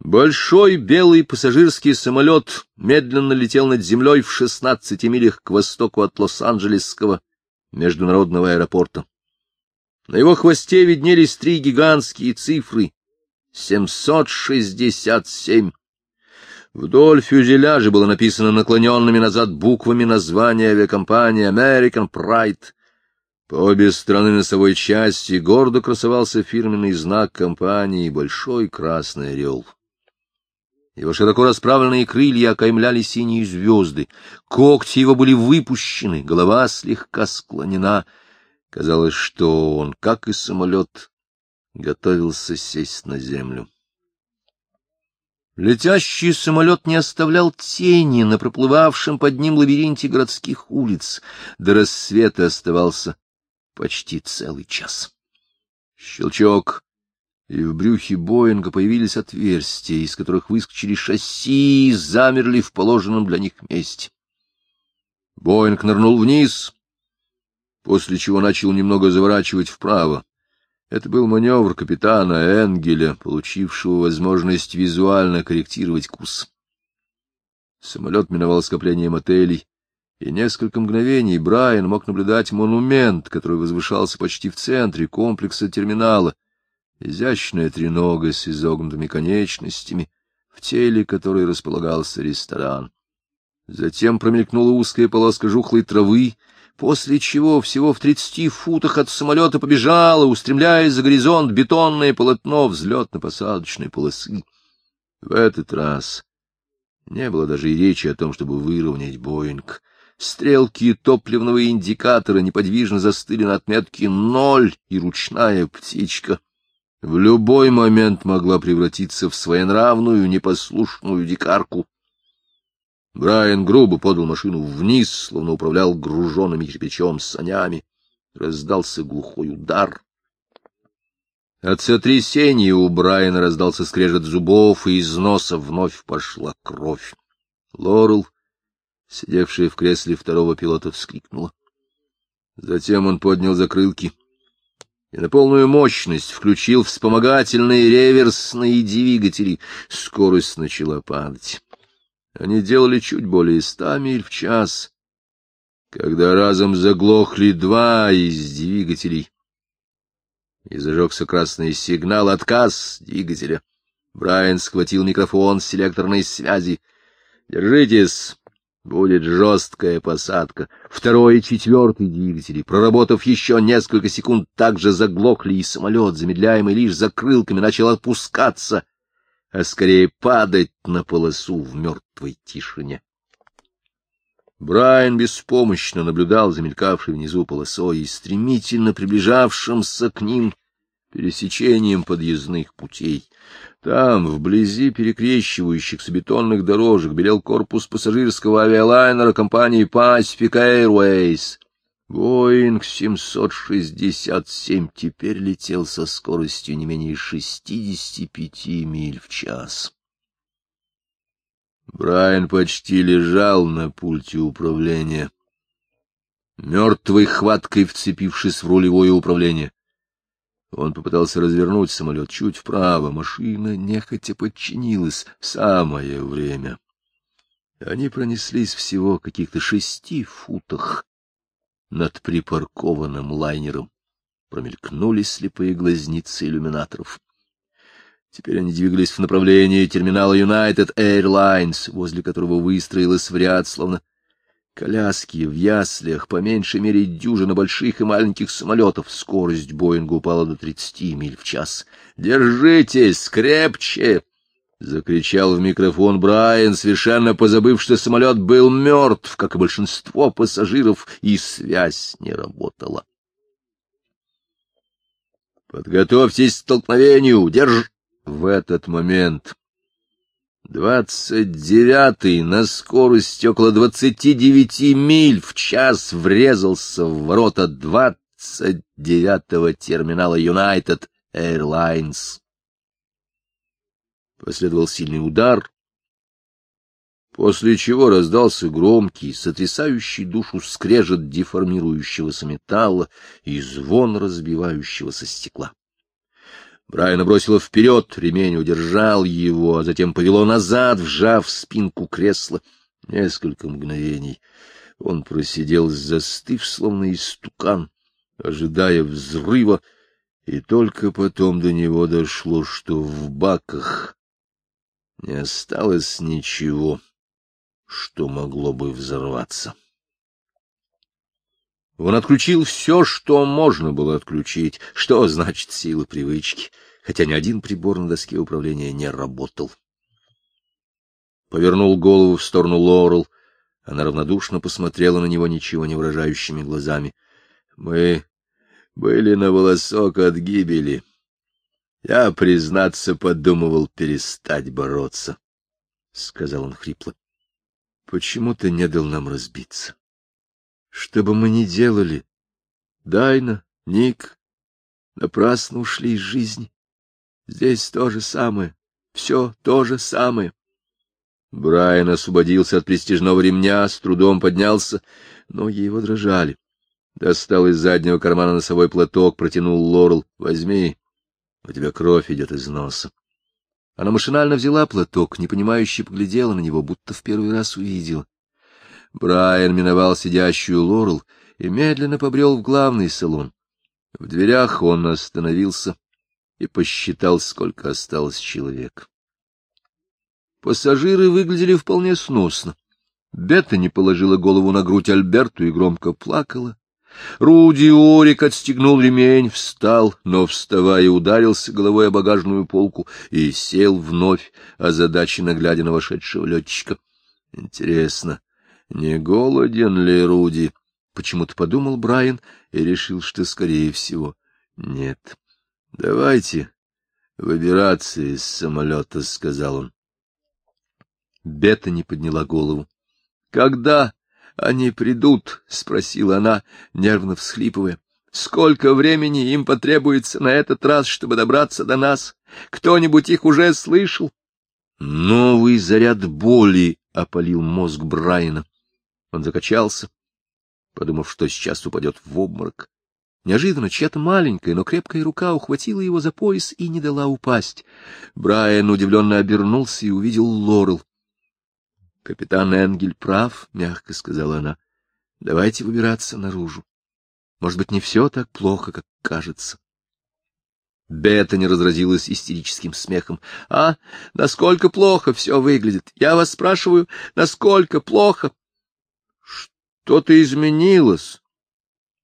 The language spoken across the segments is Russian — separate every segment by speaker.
Speaker 1: Большой белый пассажирский самолет медленно летел над землей в 16 милях к востоку от Лос-Анджелесского международного аэропорта. На его хвосте виднелись три гигантские цифры — 767. Вдоль фюзеляжа было написано наклоненными назад буквами название авиакомпании American Pride. По обе стороны носовой части гордо красовался фирменный знак компании — большой красный орел. Его широко расправленные крылья окаймляли синие звезды, когти его были выпущены, голова слегка склонена. Казалось, что он, как и самолет, готовился сесть на землю. Летящий самолет не оставлял тени на проплывавшем под ним лабиринте городских улиц. До рассвета оставался почти целый час. Щелчок и в брюхе Боинга появились отверстия, из которых выскочили шасси и замерли в положенном для них месте. Боинг нырнул вниз, после чего начал немного заворачивать вправо. Это был маневр капитана Энгеля, получившего возможность визуально корректировать курс. Самолет миновал скопление мотелей, и несколько мгновений Брайан мог наблюдать монумент, который возвышался почти в центре комплекса терминала — изящная тренога с изогнутыми конечностями, в теле которой располагался ресторан. Затем промелькнула узкая полоска жухлой травы, после чего всего в тридцати футах от самолета побежало, устремляясь за горизонт, бетонное полотно взлетно-посадочной полосы. В этот раз не было даже и речи о том, чтобы выровнять Боинг. Стрелки топливного индикатора неподвижно застыли на отметке ноль, и ручная птичка в любой момент могла превратиться в своенравную, непослушную дикарку. Брайан грубо подал машину вниз, словно управлял груженными кирпичом санями. Раздался глухой удар. От сотрясения у Брайана раздался скрежет зубов, и из носа вновь пошла кровь. Лорел, сидевшая в кресле второго пилота, вскрикнула. Затем он поднял закрылки — и на полную мощность включил вспомогательные реверсные двигатели. Скорость начала падать. Они делали чуть более ста миль в час, когда разом заглохли два из двигателей. И зажегся красный сигнал «Отказ двигателя». Брайан схватил микрофон с селекторной связи. «Держитесь!» Будет жесткая посадка. Второй и четвертый двигатели, проработав еще несколько секунд, также заглохли, и самолет, замедляемый лишь закрылками, начал опускаться, а скорее падать на полосу в мертвой тишине. Брайан беспомощно наблюдал за мелькавшей внизу полосой и стремительно приближавшимся к ним пересечением подъездных путей. Там, вблизи перекрещивающихся бетонных дорожек, белел корпус пассажирского авиалайнера компании Pacific Airways. Боинг 767 теперь летел со скоростью не менее 65 миль в час. Брайан почти лежал на пульте управления, мертвой хваткой вцепившись в рулевое управление. Он попытался развернуть самолет чуть вправо. Машина нехотя подчинилась. Самое время. Они пронеслись всего каких-то шести футах над припаркованным лайнером. Промелькнули слепые глазницы иллюминаторов. Теперь они двигались в направлении терминала United Airlines, возле которого выстроилась в ряд, словно Коляски в яслях, по меньшей мере дюжина больших и маленьких самолетов. Скорость Боинга упала до тридцати миль в час. «Держитесь крепче!» — закричал в микрофон Брайан, совершенно позабыв, что самолет был мертв, как и большинство пассажиров, и связь не работала. «Подготовьтесь к столкновению! Держ...» В этот момент Двадцать девятый на скорости около двадцати девяти миль в час врезался в ворота двадцать девятого терминала United Airlines. Последовал сильный удар, после чего раздался громкий, сотрясающий душу скрежет деформирующегося металла и звон разбивающегося стекла. Брайана бросило вперед, ремень удержал его, а затем повело назад, вжав спинку кресла. Несколько мгновений он просидел, застыв, словно истукан, ожидая взрыва, и только потом до него дошло, что в баках не осталось ничего, что могло бы взорваться. Он отключил все, что можно было отключить, что значит сила привычки, хотя ни один прибор на доске управления не работал. Повернул голову в сторону Лорел. Она равнодушно посмотрела на него ничего не выражающими глазами. — Мы были на волосок от гибели. Я, признаться, подумывал перестать бороться, — сказал он хрипло. — Почему ты не дал нам разбиться? Что бы мы ни делали, Дайна, Ник, напрасно ушли из жизни. Здесь то же самое, все то же самое. Брайан освободился от престижного ремня, с трудом поднялся, ноги его дрожали. Достал из заднего кармана носовой платок, протянул Лорел. — Возьми, у тебя кровь идет из носа. Она машинально взяла платок, непонимающе поглядела на него, будто в первый раз увидела. Брайан миновал сидящую Лорел и медленно побрел в главный салон. В дверях он остановился и посчитал, сколько осталось человек. Пассажиры выглядели вполне сносно. Бетта не положила голову на грудь Альберту и громко плакала. Руди Орик отстегнул ремень, встал, но, вставая, ударился головой о багажную полку и сел вновь, озадаченно глядя на вошедшего летчика. Интересно, не голоден ли Руди? Почему-то подумал Брайан и решил, что, скорее всего, нет. — Давайте выбираться из самолета, — сказал он. Бета не подняла голову. — Когда они придут? — спросила она, нервно всхлипывая. — Сколько времени им потребуется на этот раз, чтобы добраться до нас? Кто-нибудь их уже слышал? Новый заряд боли опалил мозг Брайана. Он закачался, подумав, что сейчас упадет в обморок. Неожиданно чья-то маленькая, но крепкая рука ухватила его за пояс и не дала упасть. Брайан удивленно обернулся и увидел Лорел. — Капитан Энгель прав, — мягко сказала она. — Давайте выбираться наружу. Может быть, не все так плохо, как кажется. Бета не разразилась истерическим смехом. — А, насколько плохо все выглядит? Я вас спрашиваю, насколько плохо? Что-то изменилось.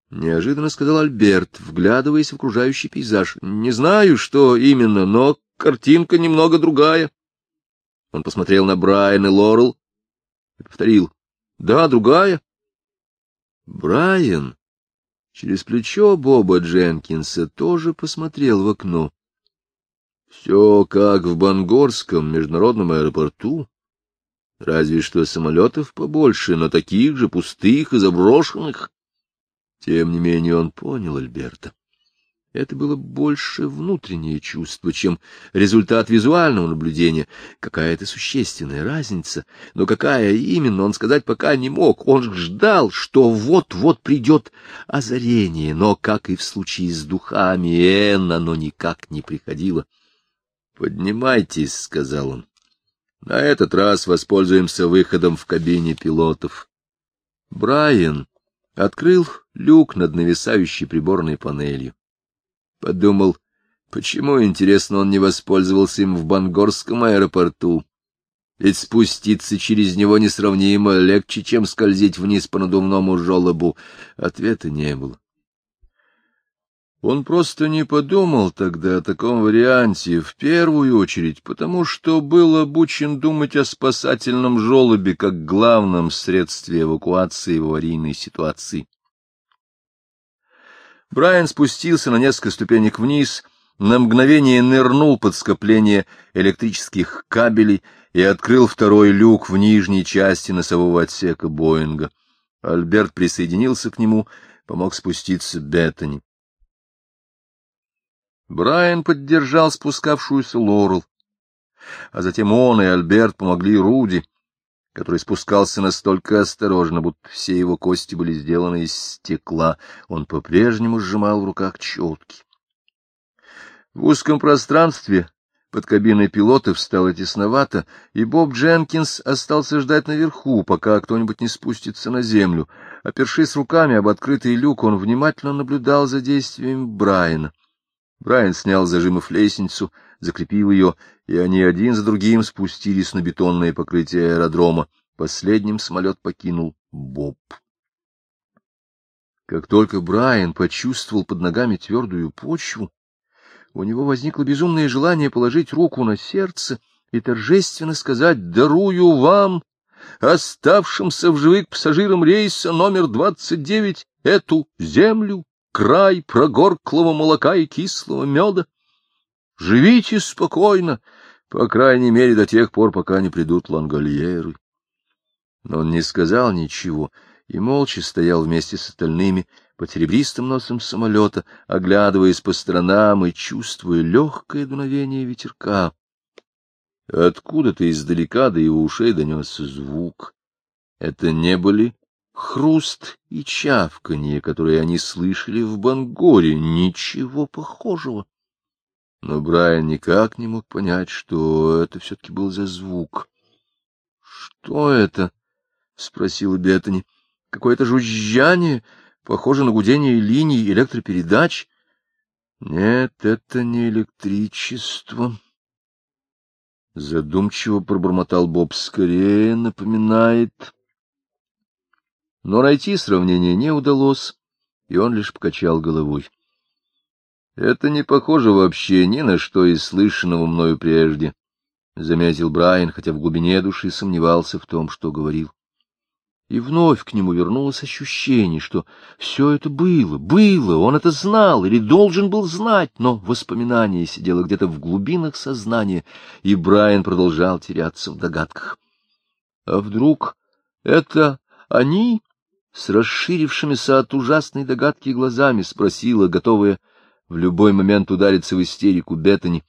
Speaker 1: Неожиданно сказал Альберт, вглядываясь в окружающий пейзаж. Не знаю, что именно, но картинка немного другая. Он посмотрел на Брайан и Лорел и повторил. Да, другая. Брайан через плечо Боба Дженкинса тоже посмотрел в окно. Все как в Бангорском международном аэропорту. Разве что самолетов побольше, но таких же пустых и заброшенных. Тем не менее он понял Альберта. Это было больше внутреннее чувство, чем результат визуального наблюдения. Какая-то существенная разница, но какая именно, он сказать пока не мог. Он ждал, что вот-вот придет озарение, но, как и в случае с духами, Эн, оно никак не приходило. — Поднимайтесь, — сказал он. На этот раз воспользуемся выходом в кабине пилотов. Брайан открыл люк над нависающей приборной панелью. Подумал, почему, интересно, он не воспользовался им в Бангорском аэропорту. Ведь спуститься через него несравнимо легче, чем скользить вниз по надувному желобу. Ответа не было. Он просто не подумал тогда о таком варианте, в первую очередь, потому что был обучен думать о спасательном желобе как главном средстве эвакуации в аварийной ситуации. Брайан спустился на несколько ступенек вниз, на мгновение нырнул под скопление электрических кабелей и открыл второй люк в нижней части носового отсека Боинга. Альберт присоединился к нему, помог спуститься Беттани. Брайан поддержал спускавшуюся Лорел, а затем он и Альберт помогли Руди, который спускался настолько осторожно, будто все его кости были сделаны из стекла. Он по-прежнему сжимал в руках четки. В узком пространстве под кабиной пилотов стало тесновато, и Боб Дженкинс остался ждать наверху, пока кто-нибудь не спустится на землю. Опершись руками об открытый люк, он внимательно наблюдал за действиями Брайана. Брайан снял зажимов лестницу, закрепил ее, и они один за другим спустились на бетонное покрытие аэродрома. Последним самолет покинул Боб. Как только Брайан почувствовал под ногами твердую почву, у него возникло безумное желание положить руку на сердце и торжественно сказать «Дарую вам, оставшимся в живых пассажирам рейса номер 29, эту землю, край прогорклого молока и кислого меда. Живите спокойно, по крайней мере, до тех пор, пока не придут лангольеры». Но он не сказал ничего и молча стоял вместе с остальными, под серебристым носом самолета, оглядываясь по сторонам и чувствуя легкое дуновение ветерка. Откуда-то издалека до его ушей донесся звук. Это не были хруст и чавканье, которые они слышали в Бангоре, ничего похожего. Но Брайан никак не мог понять, что это все-таки был за звук. — Что это? — спросила Беттани. — Какое-то жужжание? — Похоже на гудение линий электропередач. Нет, это не электричество. Задумчиво пробормотал Боб. Скорее напоминает... Но найти сравнение не удалось, и он лишь покачал головой. Это не похоже вообще ни на что из слышанного мною прежде, — заметил Брайан, хотя в глубине души сомневался в том, что говорил. И вновь к нему вернулось ощущение, что все это было, было, он это знал или должен был знать, но воспоминание сидело где-то в глубинах сознания, и Брайан продолжал теряться в догадках. А вдруг это они, с расширившимися от ужасной догадки глазами, спросила, готовая в любой момент удариться в истерику Беттани.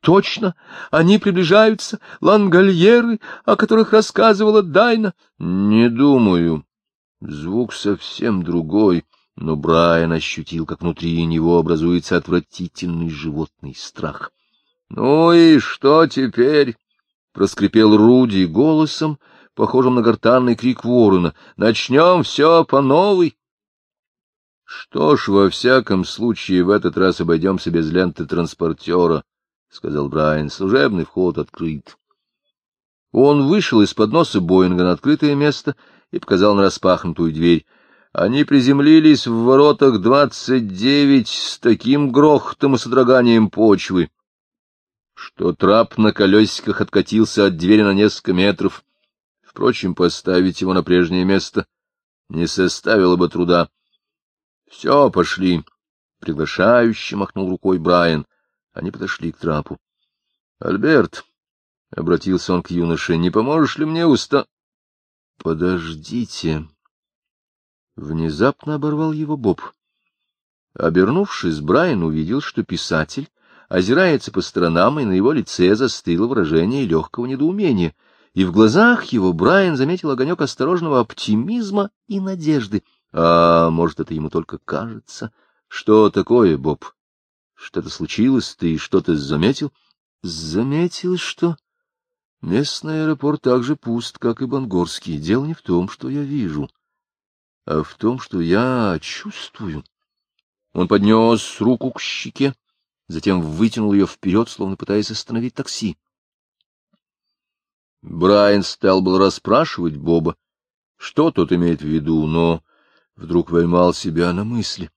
Speaker 1: Точно, они приближаются, лангольеры, о которых рассказывала Дайна. Не думаю. Звук совсем другой, но Брайан ощутил, как внутри него образуется отвратительный животный страх. — Ну и что теперь? — проскрипел Руди голосом, похожим на гортанный крик ворона. — Начнем все по новой. — Что ж, во всяком случае, в этот раз обойдемся без ленты транспортера, — сказал Брайан, — служебный вход открыт. Он вышел из-под носа Боинга на открытое место и показал на распахнутую дверь. Они приземлились в воротах двадцать девять с таким грохотом и содроганием почвы, что трап на колесиках откатился от двери на несколько метров. Впрочем, поставить его на прежнее место не составило бы труда. — Все, пошли, — приглашающе махнул рукой Брайан. Они подошли к трапу. — Альберт, — обратился он к юноше, — не поможешь ли мне уста... — Подождите. Внезапно оборвал его Боб. Обернувшись, Брайан увидел, что писатель озирается по сторонам, и на его лице застыло выражение легкого недоумения. И в глазах его Брайан заметил огонек осторожного оптимизма и надежды. А может, это ему только кажется? Что такое, Боб? Что-то случилось, ты что-то заметил? Заметил, что местный аэропорт так же пуст, как и Бангорский. Дело не в том, что я вижу, а в том, что я чувствую. Он поднес руку к щеке, затем вытянул ее вперед, словно пытаясь остановить такси. Брайан стал был расспрашивать Боба, что тот имеет в виду, но вдруг поймал себя на мысли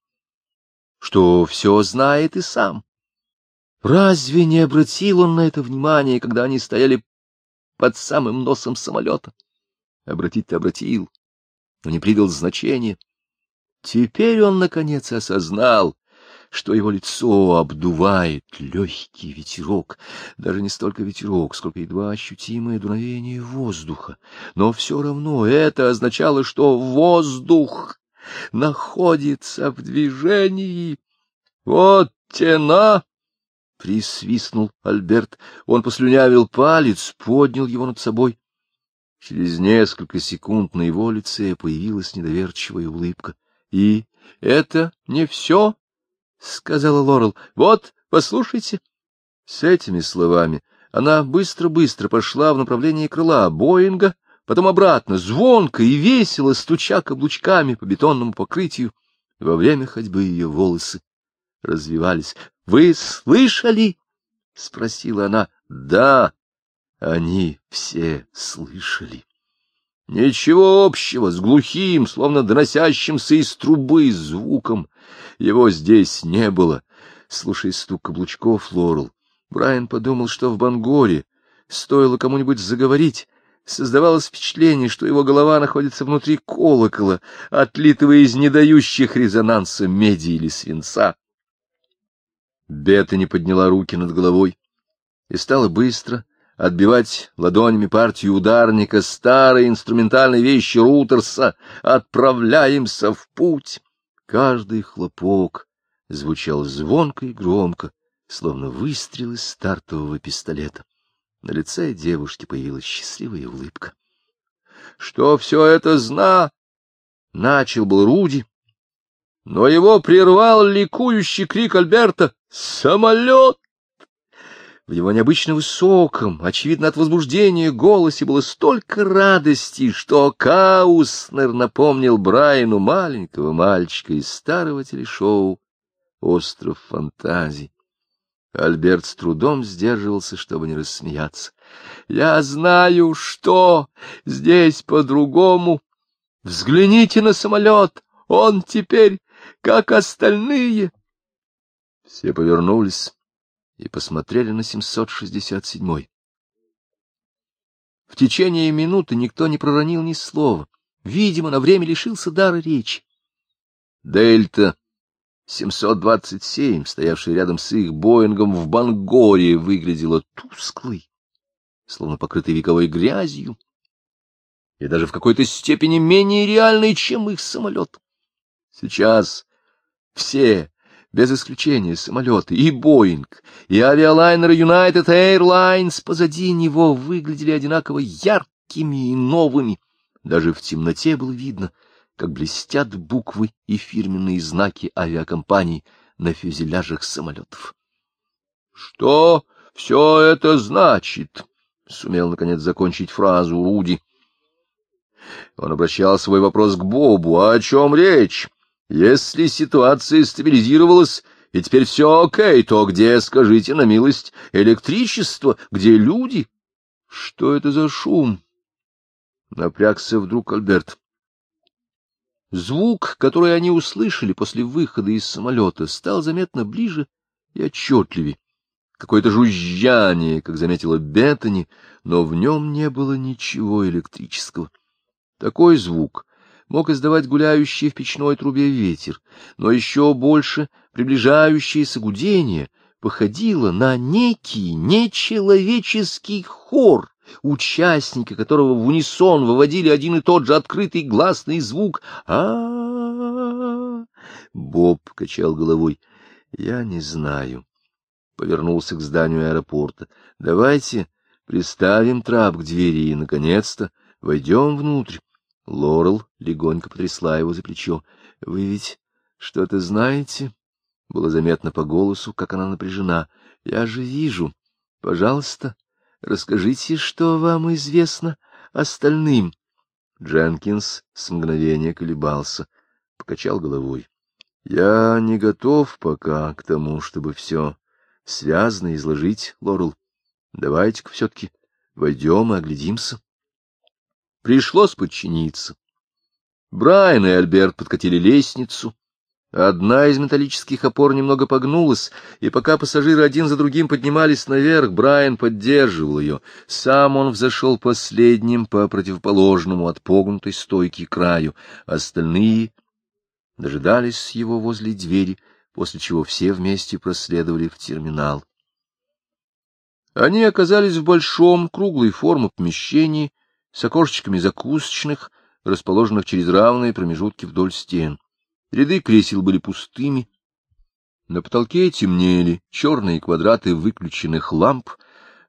Speaker 1: что все знает и сам. Разве не обратил он на это внимание, когда они стояли под самым носом самолета? Обратить-то обратил, но не придал значения. Теперь он, наконец, осознал, что его лицо обдувает легкий ветерок, даже не столько ветерок, сколько едва ощутимое дуновение воздуха. Но все равно это означало, что воздух находится в движении. Вот тена! — присвистнул Альберт. Он послюнявил палец, поднял его над собой. Через несколько секунд на его лице появилась недоверчивая улыбка. — И это не все, — сказала Лорел. — Вот Послушайте. С этими словами она быстро-быстро пошла в направлении крыла Боинга, потом обратно, звонко и весело, стуча каблучками по бетонному покрытию. Во время ходьбы ее волосы развивались. — Вы слышали? — спросила она. — Да, они все слышали. Ничего общего с глухим, словно доносящимся из трубы звуком. Его здесь не было. Слушая стук каблучков, Лорел, Брайан подумал, что в Бангоре стоило кому-нибудь заговорить, создавалось впечатление, что его голова находится внутри колокола, отлитого из недающих резонанса меди или свинца. Бета не подняла руки над головой и стала быстро отбивать ладонями партию ударника старой инструментальной вещи Рутерса «Отправляемся в путь». Каждый хлопок звучал звонко и громко, словно выстрел из стартового пистолета. На лице девушки появилась счастливая улыбка. — Что все это зна? — начал был Руди. Но его прервал ликующий крик Альберта. «Самолет!» В его необычно высоком, очевидно от возбуждения, голосе было столько радости, что Кауснер напомнил Брайану маленького мальчика из старого телешоу «Остров фантазий». Альберт с трудом сдерживался, чтобы не рассмеяться. — Я знаю, что здесь по-другому. Взгляните на самолет, он теперь как остальные. Все повернулись и посмотрели на 767-й. В течение минуты никто не проронил ни слова. Видимо, на время лишился дара речи. Дельта 727, стоявший рядом с их Боингом в Бангоре, выглядела тусклой, словно покрытой вековой грязью, и даже в какой-то степени менее реальной, чем их самолет. Сейчас все, без исключения, самолеты, и Боинг, и авиалайнеры United Airlines позади него выглядели одинаково яркими и новыми. Даже в темноте было видно — как блестят буквы и фирменные знаки авиакомпаний на фюзеляжах самолетов. — Что все это значит? — сумел, наконец, закончить фразу Руди. Он обращал свой вопрос к Бобу. — О чем речь? Если ситуация стабилизировалась, и теперь все окей, то где, скажите на милость, электричество, где люди? — Что это за шум? Напрягся вдруг Альберт. Звук, который они услышали после выхода из самолета, стал заметно ближе и отчетливее. Какое-то жужжание, как заметила Беттани, но в нем не было ничего электрического. Такой звук мог издавать гуляющий в печной трубе ветер, но еще больше приближающееся гудение походило на некий нечеловеческий хор, участники которого в унисон выводили один и тот же открытый гласный звук а, Боб качал головой. Я не знаю. Повернулся к зданию аэропорта. Давайте приставим трап к двери и, наконец-то, войдем внутрь. Лорел легонько потрясла его за плечо. — Вы ведь что-то знаете? Было заметно по голосу, как она напряжена. — Я же вижу. Пожалуйста, Расскажите, что вам известно остальным. Дженкинс с мгновения колебался, покачал головой. — Я не готов пока к тому, чтобы все связано изложить, Лорел. Давайте-ка все-таки войдем и оглядимся. Пришлось подчиниться. Брайан и Альберт подкатили лестницу, Одна из металлических опор немного погнулась, и пока пассажиры один за другим поднимались наверх, Брайан поддерживал ее. Сам он взошел последним по противоположному от погнутой стойки краю. Остальные дожидались его возле двери, после чего все вместе проследовали в терминал. Они оказались в большом, круглой формы помещении с окошечками закусочных, расположенных через равные промежутки вдоль стен. Ряды кресел были пустыми. На потолке темнели черные квадраты выключенных ламп,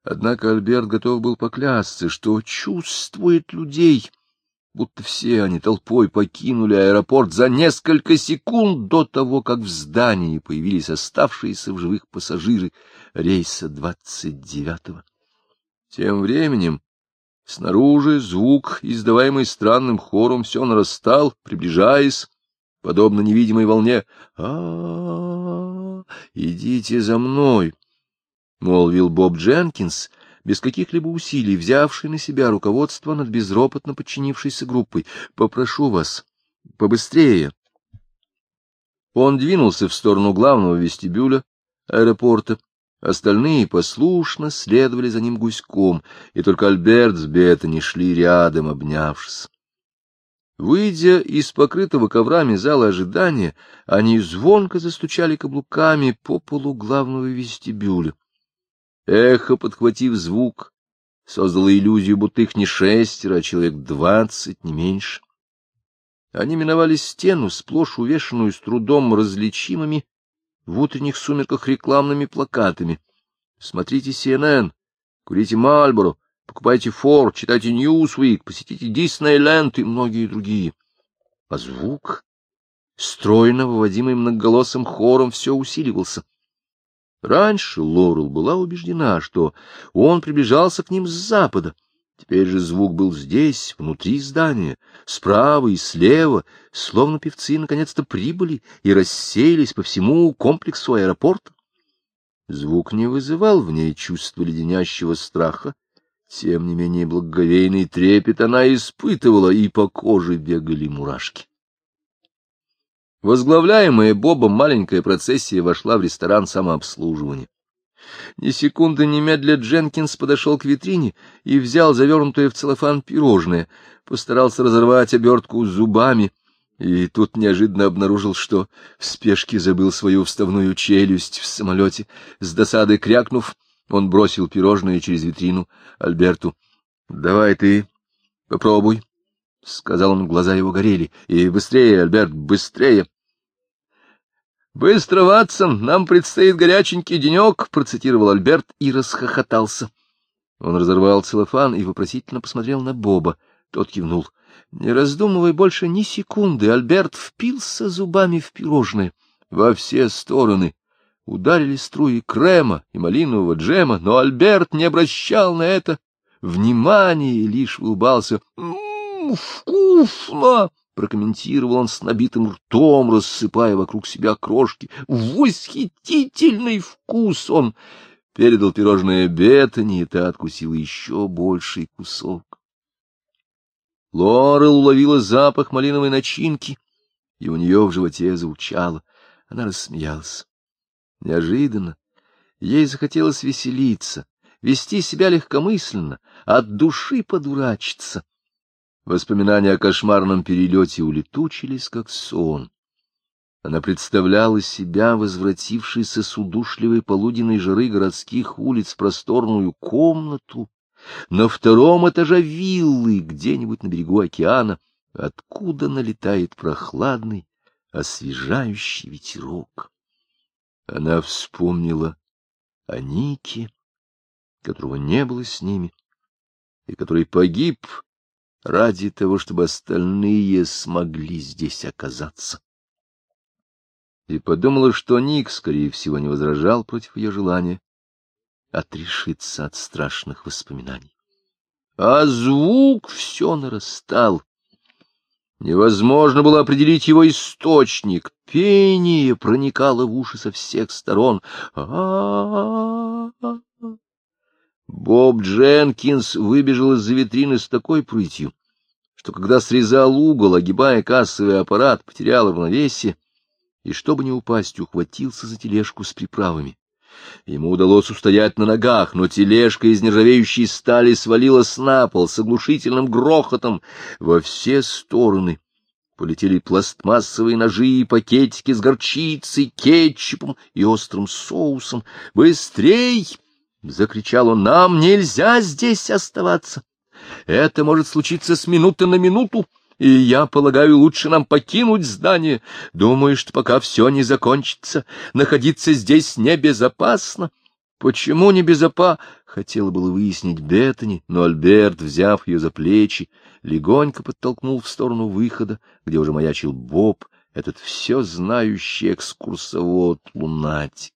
Speaker 1: однако Альберт готов был поклясться, что чувствует людей, будто все они толпой покинули аэропорт за несколько секунд до того, как в здании появились оставшиеся в живых пассажиры рейса двадцать девятого. Тем временем снаружи звук, издаваемый странным хором, все нарастал, приближаясь, подобно невидимой волне. а, -а, -а Идите за мной! — молвил Боб Дженкинс, без каких-либо усилий, взявший на себя руководство над безропотно подчинившейся группой. — Попрошу вас, побыстрее. Он двинулся в сторону главного вестибюля аэропорта. Остальные послушно следовали за ним гуськом, и только Альберт с Беттани шли рядом, обнявшись. Выйдя из покрытого коврами зала ожидания, они звонко застучали каблуками по полу главного вестибюля. Эхо, подхватив звук, создало иллюзию, будто их не шестеро, а человек двадцать, не меньше. Они миновали стену, сплошь увешанную с трудом различимыми в утренних сумерках рекламными плакатами. Смотрите CNN, курите Мальборо, покупайте Форд, читайте Ньюсвик, посетите Диснейленд и многие другие. А звук, стройно выводимый многоголосым хором, все усиливался. Раньше Лорел была убеждена, что он приближался к ним с запада. Теперь же звук был здесь, внутри здания, справа и слева, словно певцы наконец-то прибыли и рассеялись по всему комплексу аэропорта. Звук не вызывал в ней чувства леденящего страха, тем не менее благоговейный трепет она испытывала, и по коже бегали мурашки. Возглавляемая Бобом маленькая процессия вошла в ресторан самообслуживания. Ни секунды немедля Дженкинс подошел к витрине и взял завернутое в целлофан пирожное, постарался разорвать обертку зубами, и тут неожиданно обнаружил, что в спешке забыл свою вставную челюсть в самолете. С досадой крякнув, он бросил пирожное через витрину Альберту. — Давай ты попробуй, — сказал он, глаза его горели. — И быстрее, Альберт, быстрее! — Быстро, Ватсон, нам предстоит горяченький денек, — процитировал Альберт и расхохотался. Он разорвал целлофан и вопросительно посмотрел на Боба. Тот кивнул. Не раздумывая больше ни секунды, Альберт впился зубами в пирожное во все стороны. Ударили струи крема и малинового джема, но Альберт не обращал на это внимания и лишь улыбался. «М-м, «Вкусно!» — прокомментировал он с набитым ртом, рассыпая вокруг себя крошки. «Восхитительный вкус он!» Передал пирожное Беттани, и та откусила еще больший кусок. Лорел уловила запах малиновой начинки, и у нее в животе заучало. Она рассмеялась. Неожиданно ей захотелось веселиться, вести себя легкомысленно, от души подурачиться. Воспоминания о кошмарном перелете улетучились, как сон. Она представляла себя, возвратившейся с удушливой полуденной жары городских улиц, просторную комнату на втором этаже виллы где-нибудь на берегу океана, откуда налетает прохладный, освежающий ветерок. Она вспомнила о Нике, которого не было с ними, и который погиб ради того, чтобы остальные смогли здесь оказаться. И подумала, что Ник, скорее всего, не возражал против ее желания отрешиться от страшных воспоминаний. А звук все нарастал. Невозможно было определить его источник. Пение проникало в уши со всех сторон. А -а -а -а. Боб Дженкинс выбежал из-за витрины с такой прытью, что когда срезал угол, огибая кассовый аппарат, потерял равновесие, и, чтобы не упасть, ухватился за тележку с приправами. Ему удалось устоять на ногах, но тележка из нержавеющей стали свалилась на пол с оглушительным грохотом во все стороны. Полетели пластмассовые ножи и пакетики с горчицей, кетчупом и острым соусом. «Быстрей!» — закричал он, — нам нельзя здесь оставаться. Это может случиться с минуты на минуту, и я полагаю, лучше нам покинуть здание. Думаю, что пока все не закончится, находиться здесь небезопасно. Почему не без опа? Хотела было выяснить Беттани, но Альберт, взяв ее за плечи, легонько подтолкнул в сторону выхода, где уже маячил Боб, этот все знающий экскурсовод-лунатик.